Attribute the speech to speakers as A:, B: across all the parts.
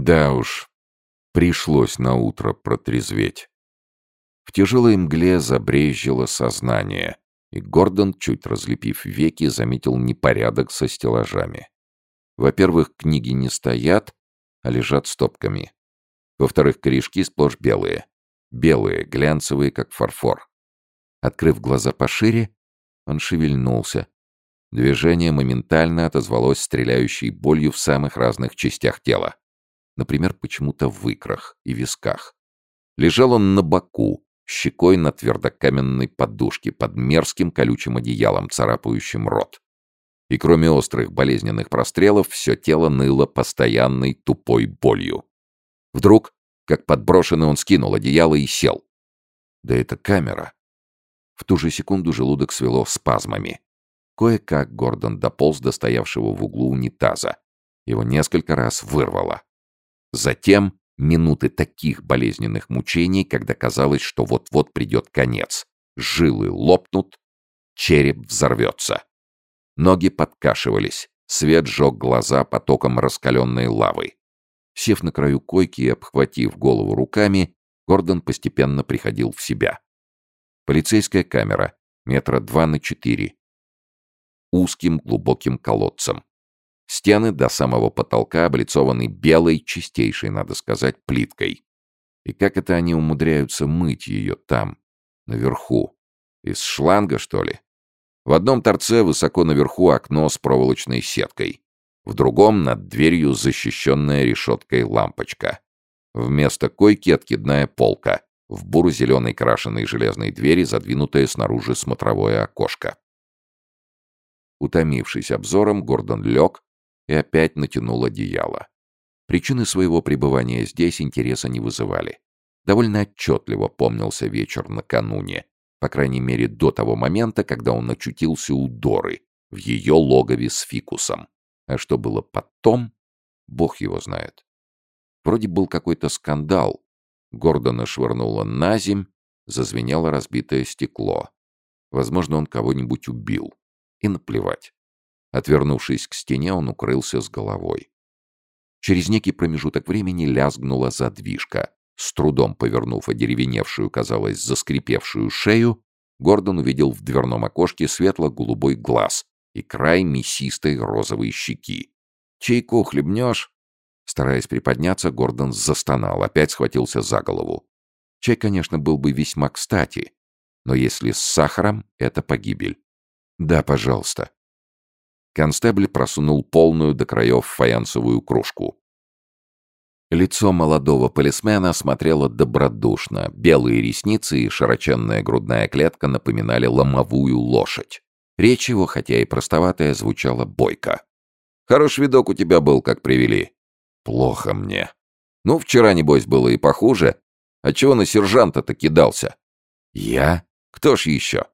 A: Да уж, пришлось на утро протрезветь. В тяжелой мгле забрежило сознание, и Гордон, чуть разлепив веки, заметил непорядок со стеллажами. Во-первых, книги не стоят, а лежат стопками. Во-вторых, корешки сплошь белые. Белые, глянцевые, как фарфор. Открыв глаза пошире, он шевельнулся. Движение моментально отозвалось стреляющей болью в самых разных частях тела. Например, почему-то в икрах и висках. Лежал он на боку, щекой на твердокаменной подушке под мерзким колючим одеялом, царапающим рот. И кроме острых болезненных прострелов, все тело ныло постоянной тупой болью. Вдруг, как подброшенный, он скинул одеяло и сел. Да это камера. В ту же секунду желудок свело спазмами. Кое-как Гордон дополз до стоявшего в углу унитаза. Его несколько раз вырвало. Затем минуты таких болезненных мучений, когда казалось, что вот-вот придет конец. Жилы лопнут, череп взорвется. Ноги подкашивались, свет жег глаза потоком раскаленной лавы. Сев на краю койки и обхватив голову руками, Гордон постепенно приходил в себя. Полицейская камера, метра два на четыре. Узким глубоким колодцем. Стены до самого потолка облицованы белой, чистейшей, надо сказать, плиткой. И как это они умудряются мыть ее там, наверху? Из шланга, что ли? В одном торце высоко наверху окно с проволочной сеткой. В другом над дверью защищенная решеткой лампочка. Вместо койки откидная полка. В буро-зеленой крашеной железной двери задвинутое снаружи смотровое окошко. Утомившись обзором, Гордон лег, и опять натянул одеяло. Причины своего пребывания здесь интереса не вызывали. Довольно отчетливо помнился вечер накануне, по крайней мере до того момента, когда он очутился у Доры, в ее логове с фикусом. А что было потом, бог его знает. Вроде был какой-то скандал. Гордона швырнуло на земь, зазвенело разбитое стекло. Возможно, он кого-нибудь убил. И наплевать. Отвернувшись к стене, он укрылся с головой. Через некий промежуток времени лязгнула задвижка. С трудом повернув одеревеневшую, казалось, заскрипевшую шею, Гордон увидел в дверном окошке светло-голубой глаз и край мясистой розовой щеки. «Чайку хлебнешь?» Стараясь приподняться, Гордон застонал, опять схватился за голову. Чай, конечно, был бы весьма кстати, но если с сахаром, это погибель. «Да, пожалуйста». Констебль просунул полную до краев фаянсовую кружку. Лицо молодого полисмена смотрело добродушно. Белые ресницы и широченная грудная клетка напоминали ломовую лошадь. Речь его, хотя и простоватая, звучала бойко. «Хорош видок у тебя был, как привели». «Плохо мне». «Ну, вчера, небось, было и похуже. А чего на сержанта-то кидался?» «Я? Кто ж еще?»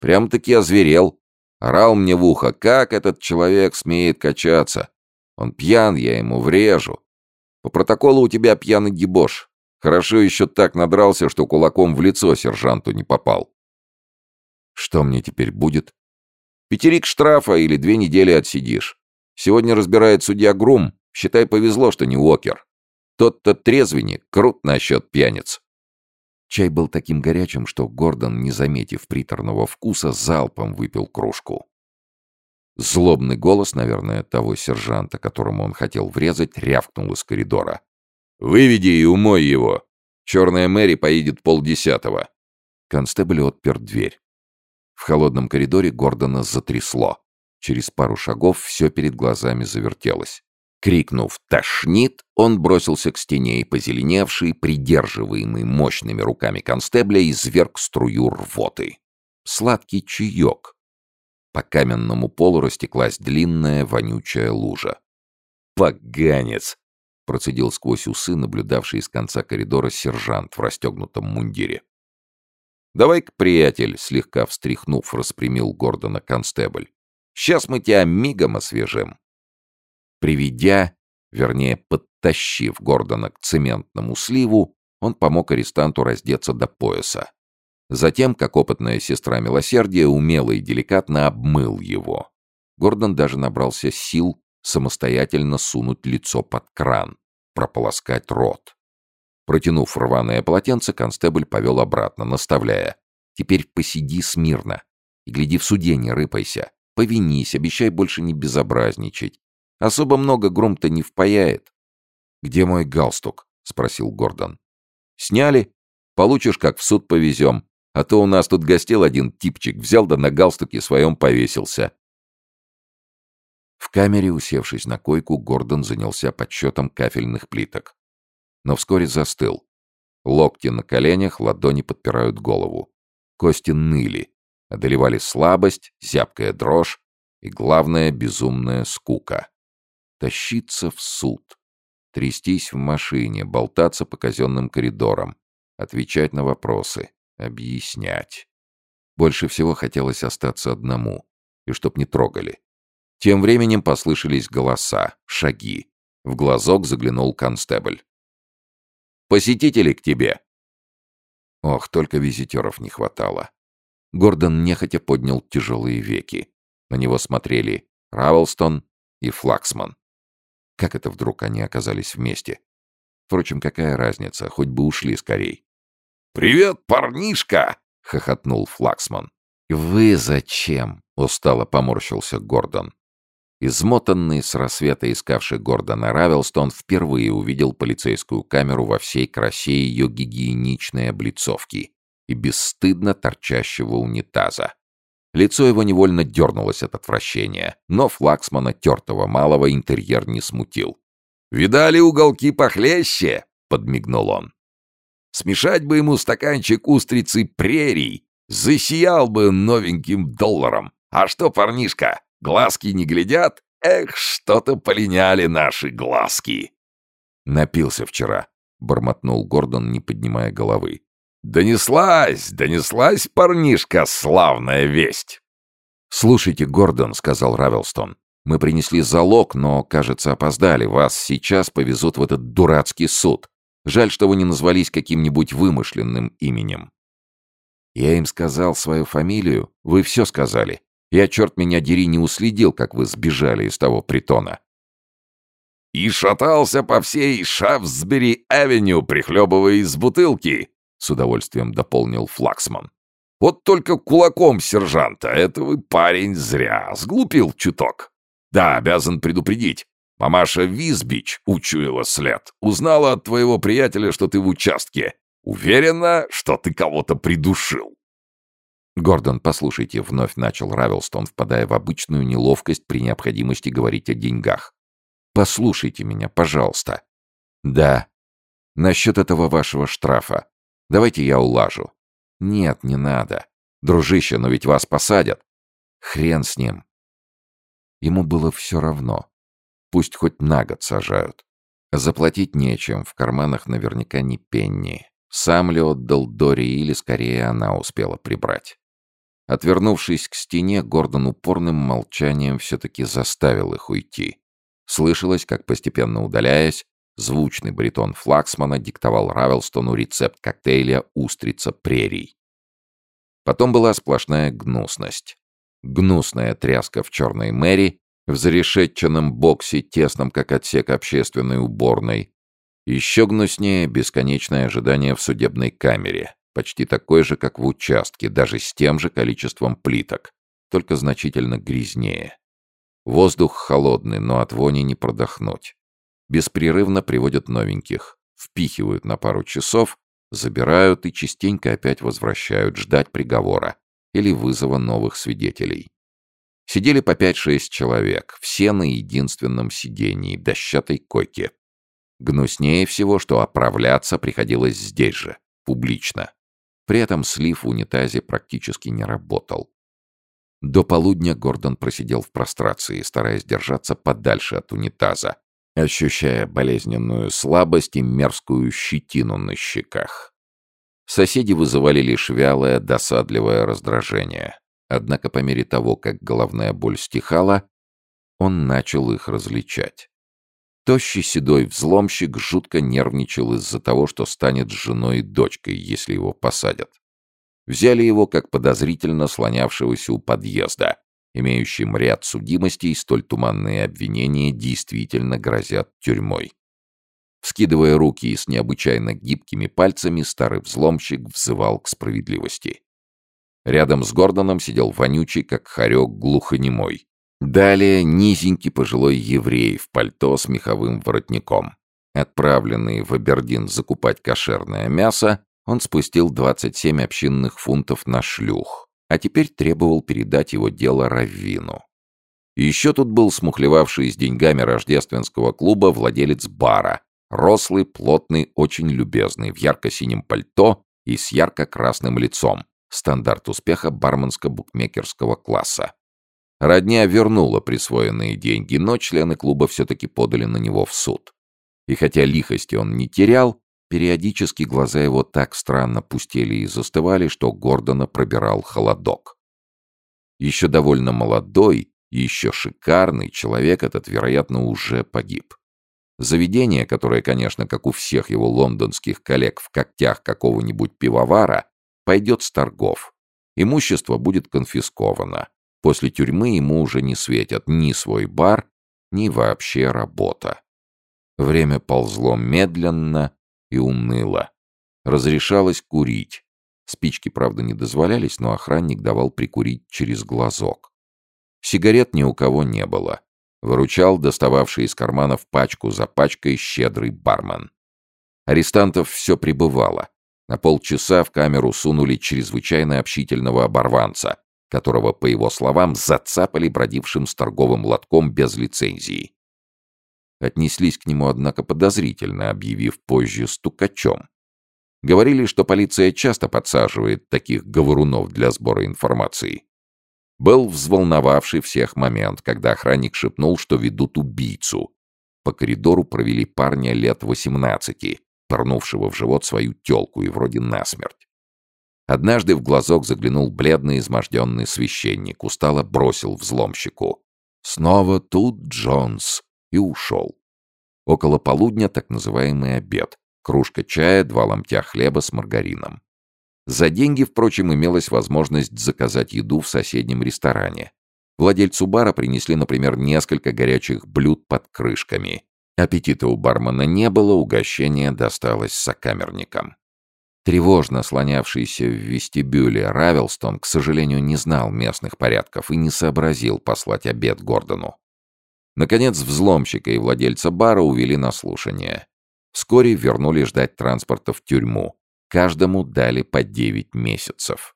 A: «Прям-таки озверел. Орал мне в ухо, как этот человек смеет качаться. Он пьян, я ему врежу. По протоколу у тебя пьяный дебош. Хорошо еще так надрался, что кулаком в лицо сержанту не попал. Что мне теперь будет? Пятерик штрафа или две недели отсидишь. Сегодня разбирает судья Грум. Считай, повезло, что не Уокер. Тот-то трезвенник, крут насчет пьяниц. Чай был таким горячим, что Гордон, не заметив приторного вкуса, залпом выпил кружку. Злобный голос, наверное, того сержанта, которому он хотел врезать, рявкнул из коридора. «Выведи и умой его! Черная Мэри поедет полдесятого!» Констебль отпер дверь. В холодном коридоре Гордона затрясло. Через пару шагов все перед глазами завертелось. Крикнув «Тошнит!», он бросился к стене и, позеленевший, придерживаемый мощными руками констебля, изверг струю рвоты. Сладкий чаек. По каменному полу растеклась длинная вонючая лужа. «Поганец!» — процедил сквозь усы, наблюдавший из конца коридора сержант в расстегнутом мундире. «Давай-ка, приятель!» — слегка встряхнув, распрямил Гордона констебль. «Сейчас мы тебя мигом освежим!» Приведя, вернее, подтащив Гордона к цементному сливу, он помог арестанту раздеться до пояса. Затем, как опытная сестра милосердия, умело и деликатно обмыл его. Гордон даже набрался сил самостоятельно сунуть лицо под кран. прополоскать рот. Протянув рваное полотенце, констебль повел обратно, наставляя. «Теперь посиди смирно и гляди в суде, не рыпайся. Повинись, обещай больше не безобразничать. Особо много гром-то не впаяет». «Где мой галстук?» — спросил Гордон. «Сняли. Получишь, как в суд повезем. А то у нас тут гостил один типчик, взял да на галстуке своем повесился». В камере, усевшись на койку, Гордон занялся подсчетом кафельных плиток но вскоре застыл. Локти на коленях, ладони подпирают голову. Кости ныли, одолевали слабость, зябкая дрожь и, главное, безумная скука. Тащиться в суд, трястись в машине, болтаться по казенным коридорам, отвечать на вопросы, объяснять. Больше всего хотелось остаться одному, и чтоб не трогали. Тем временем послышались голоса, шаги. В глазок заглянул констебль. Посетители к тебе!» Ох, только визитеров не хватало. Гордон нехотя поднял тяжелые веки. На него смотрели Равелстон и Флаксман. Как это вдруг они оказались вместе? Впрочем, какая разница, хоть бы ушли скорей. «Привет, парнишка!» — хохотнул Флаксман. «Вы зачем?» — устало поморщился Гордон. Измотанный с рассвета искавший Гордона Равелстон впервые увидел полицейскую камеру во всей красе ее гигиеничной облицовки и бесстыдно торчащего унитаза. Лицо его невольно дернулось от отвращения, но флагсмана тертого малого интерьер не смутил. «Видали уголки похлеще?» — подмигнул он. «Смешать бы ему стаканчик устрицы прерий, засиял бы новеньким долларом. А что, парнишка, Глазки не глядят? Эх, что-то полиняли наши глазки!» «Напился вчера», — бормотнул Гордон, не поднимая головы. «Донеслась, донеслась, парнишка, славная весть!» «Слушайте, Гордон», — сказал Равелстон, — «мы принесли залог, но, кажется, опоздали. Вас сейчас повезут в этот дурацкий суд. Жаль, что вы не назвались каким-нибудь вымышленным именем». «Я им сказал свою фамилию. Вы все сказали. Я, черт меня дери, не уследил, как вы сбежали из того притона. И шатался по всей Шафсбери-авеню, прихлебывая из бутылки, с удовольствием дополнил Флаксман. Вот только кулаком сержанта, это вы, парень, зря, сглупил чуток. Да, обязан предупредить. Мамаша Визбич учуяла след. Узнала от твоего приятеля, что ты в участке. Уверена, что ты кого-то придушил. «Гордон, послушайте», — вновь начал Равелстон, впадая в обычную неловкость при необходимости говорить о деньгах. «Послушайте меня, пожалуйста». «Да. Насчет этого вашего штрафа. Давайте я улажу». «Нет, не надо. Дружище, но ведь вас посадят». «Хрен с ним». Ему было все равно. Пусть хоть на год сажают. Заплатить нечем, в карманах наверняка не пенни. Сам ли отдал Дори или, скорее, она успела прибрать. Отвернувшись к стене, Гордон упорным молчанием все-таки заставил их уйти. Слышалось, как, постепенно удаляясь, звучный баритон Флаксмана диктовал Равелстону рецепт коктейля «Устрица прерий». Потом была сплошная гнусность. Гнусная тряска в черной мэри, в зарешетченном боксе, тесном как отсек общественной уборной. Еще гнуснее бесконечное ожидание в судебной камере, почти такой же, как в участке, даже с тем же количеством плиток, только значительно грязнее. Воздух холодный, но от вони не продохнуть. Беспрерывно приводят новеньких, впихивают на пару часов, забирают и частенько опять возвращают ждать приговора или вызова новых свидетелей. Сидели по 5-6 человек, все на единственном сидении, дощатой койке. Гнуснее всего, что оправляться приходилось здесь же, публично. При этом слив в унитазе практически не работал. До полудня Гордон просидел в прострации, стараясь держаться подальше от унитаза, ощущая болезненную слабость и мерзкую щетину на щеках. Соседи вызывали лишь вялое, досадливое раздражение. Однако по мере того, как головная боль стихала, он начал их различать. Тощий седой взломщик жутко нервничал из-за того, что станет женой и дочкой, если его посадят. Взяли его как подозрительно слонявшегося у подъезда, имеющим ряд судимостей, столь туманные обвинения действительно грозят тюрьмой. Скидывая руки и с необычайно гибкими пальцами, старый взломщик взывал к справедливости. Рядом с Гордоном сидел вонючий, как хорек, глухонемой. Далее низенький пожилой еврей в пальто с меховым воротником. Отправленный в Абердин закупать кошерное мясо, он спустил 27 общинных фунтов на шлюх, а теперь требовал передать его дело Раввину. Еще тут был смухлевавший с деньгами рождественского клуба владелец бара, Рослый, плотный, очень любезный, в ярко-синем пальто и с ярко-красным лицом. Стандарт успеха барменско-букмекерского класса. Родня вернула присвоенные деньги, но члены клуба все-таки подали на него в суд. И хотя лихости он не терял, периодически глаза его так странно пустели и застывали, что Гордона пробирал холодок. Еще довольно молодой, еще шикарный человек этот, вероятно, уже погиб. Заведение, которое, конечно, как у всех его лондонских коллег в когтях какого-нибудь пивовара, пойдет с торгов. Имущество будет конфисковано. После тюрьмы ему уже не светят ни свой бар, ни вообще работа. Время ползло медленно и уныло. Разрешалось курить. Спички, правда, не дозволялись, но охранник давал прикурить через глазок. Сигарет ни у кого не было. Выручал достававший из карманов пачку за пачкой щедрый бармен. Арестантов все прибывало. На полчаса в камеру сунули чрезвычайно общительного оборванца, которого, по его словам, зацапали бродившим с торговым лотком без лицензии. Отнеслись к нему, однако, подозрительно, объявив позже стукачом. Говорили, что полиция часто подсаживает таких говорунов для сбора информации. Был взволновавший всех момент, когда охранник шепнул, что ведут убийцу. По коридору провели парня лет 18, порнувшего в живот свою тёлку и вроде насмерть. Однажды в глазок заглянул бледный изможденный священник, устало бросил взломщику. «Снова тут Джонс!» И ушел. Около полудня так называемый обед. Кружка чая, два ломтя хлеба с маргарином. За деньги, впрочем, имелась возможность заказать еду в соседнем ресторане. Владельцу бара принесли, например, несколько горячих блюд под крышками. Аппетита у бармена не было, угощение досталось сокамерникам. Тревожно слонявшийся в вестибюле Равелстон, к сожалению, не знал местных порядков и не сообразил послать обед Гордону. Наконец, взломщика и владельца бара увели на слушание. Вскоре вернули ждать транспорта в тюрьму, Каждому дали по 9 месяцев.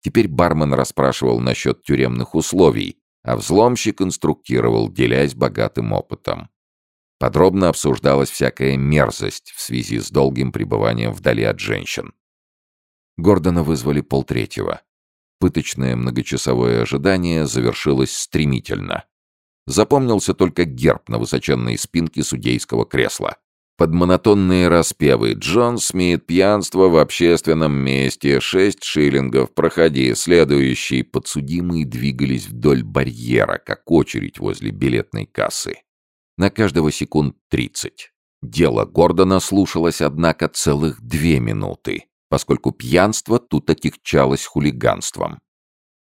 A: Теперь бармен расспрашивал насчет тюремных условий, а взломщик инструктировал, делясь богатым опытом. Подробно обсуждалась всякая мерзость в связи с долгим пребыванием вдали от женщин. Гордона вызвали полтретьего. Пыточное многочасовое ожидание завершилось стремительно. Запомнился только герб на высоченной спинке судейского кресла. Под монотонные распевы «Джон смеет пьянство в общественном месте, шесть шиллингов, проходи». Следующие подсудимые двигались вдоль барьера, как очередь возле билетной кассы. На каждого секунд тридцать. Дело Гордона слушалось, однако, целых две минуты, поскольку пьянство тут отягчалось хулиганством.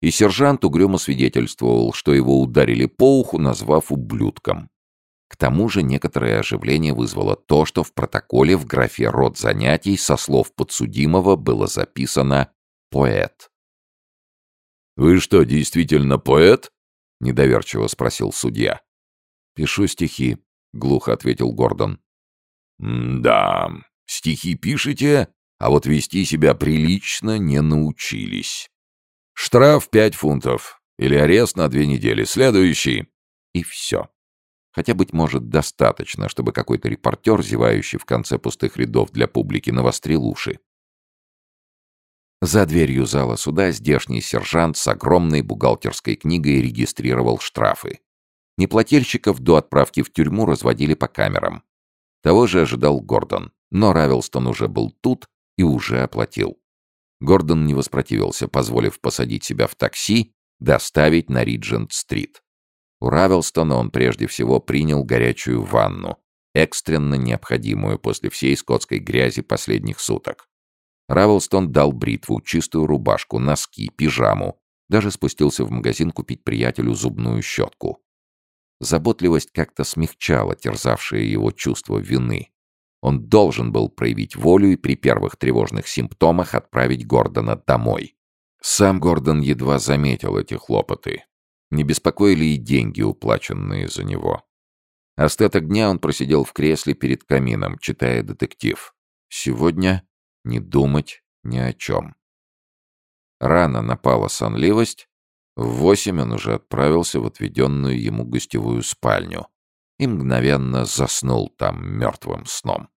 A: И сержант угрюмо свидетельствовал, что его ударили по уху, назвав ублюдком. К тому же некоторое оживление вызвало то, что в протоколе в графе «Род занятий» со слов подсудимого было записано «поэт».
B: «Вы что, действительно поэт?»
A: — недоверчиво спросил судья.
B: «Пишу стихи», — глухо ответил Гордон.
A: «Да, стихи пишете, а вот вести себя прилично не научились. Штраф пять фунтов или арест на две недели. Следующий». И все. Хотя, быть может, достаточно, чтобы какой-то репортер, зевающий в конце пустых рядов для публики, навострил уши. За дверью зала суда здешний сержант с огромной бухгалтерской книгой регистрировал штрафы. Неплательщиков до отправки в тюрьму разводили по камерам. Того же ожидал Гордон, но Равелстон уже был тут и уже оплатил. Гордон не воспротивился, позволив посадить себя в такси, доставить на Риджент-стрит. У Равелстона он прежде всего принял горячую ванну, экстренно необходимую после всей скотской грязи последних суток. Равелстон дал бритву, чистую рубашку, носки, пижаму, даже спустился в магазин купить приятелю зубную щетку. Заботливость как-то смягчала терзавшее его чувство вины. Он должен был проявить волю и при первых тревожных симптомах отправить Гордона домой. Сам Гордон едва заметил эти хлопоты. Не беспокоили и деньги, уплаченные за него. Остаток дня он просидел в кресле перед камином, читая детектив. Сегодня не думать ни о чем. Рано напала сонливость. В восемь он уже отправился в отведенную ему гостевую спальню и мгновенно заснул там мертвым сном.